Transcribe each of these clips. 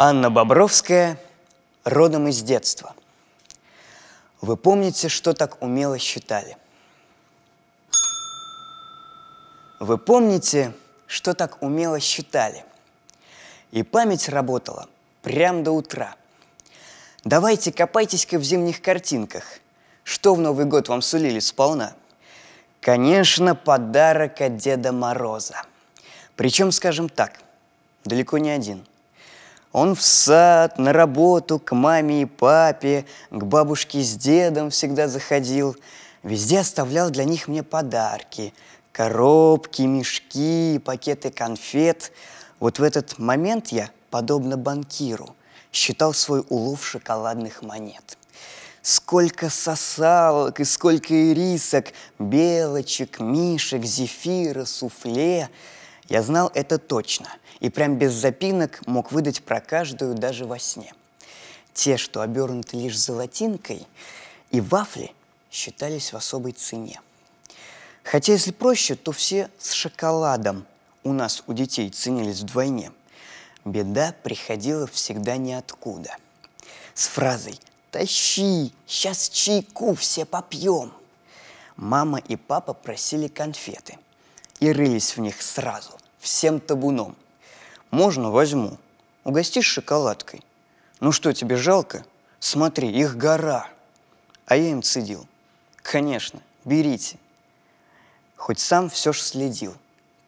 Анна Бобровская родом из детства. Вы помните, что так умело считали? Вы помните, что так умело считали? И память работала прям до утра. Давайте копайтесь-ка в зимних картинках. Что в Новый год вам сулили сполна? Конечно, подарок от Деда Мороза. Причем, скажем так, далеко не один – он в сад, на работу, к маме и папе, к бабушке с дедом всегда заходил. Везде оставлял для них мне подарки. Коробки, мешки, пакеты конфет. Вот в этот момент я, подобно банкиру, считал свой улов шоколадных монет. Сколько сосалок и сколько ирисок, белочек, мишек, зефира, суфле. Я знал это точно – и прям без запинок мог выдать про каждую даже во сне. Те, что обернуты лишь золотинкой, и вафли считались в особой цене. Хотя, если проще, то все с шоколадом у нас, у детей, ценились вдвойне. Беда приходила всегда ниоткуда. С фразой «Тащи, сейчас чайку все попьем». Мама и папа просили конфеты и рылись в них сразу, всем табуном – можно, возьму. Угостишь шоколадкой. Ну что, тебе жалко? Смотри, их гора. А я им цедил. Конечно, берите. Хоть сам все ж следил,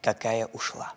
какая ушла.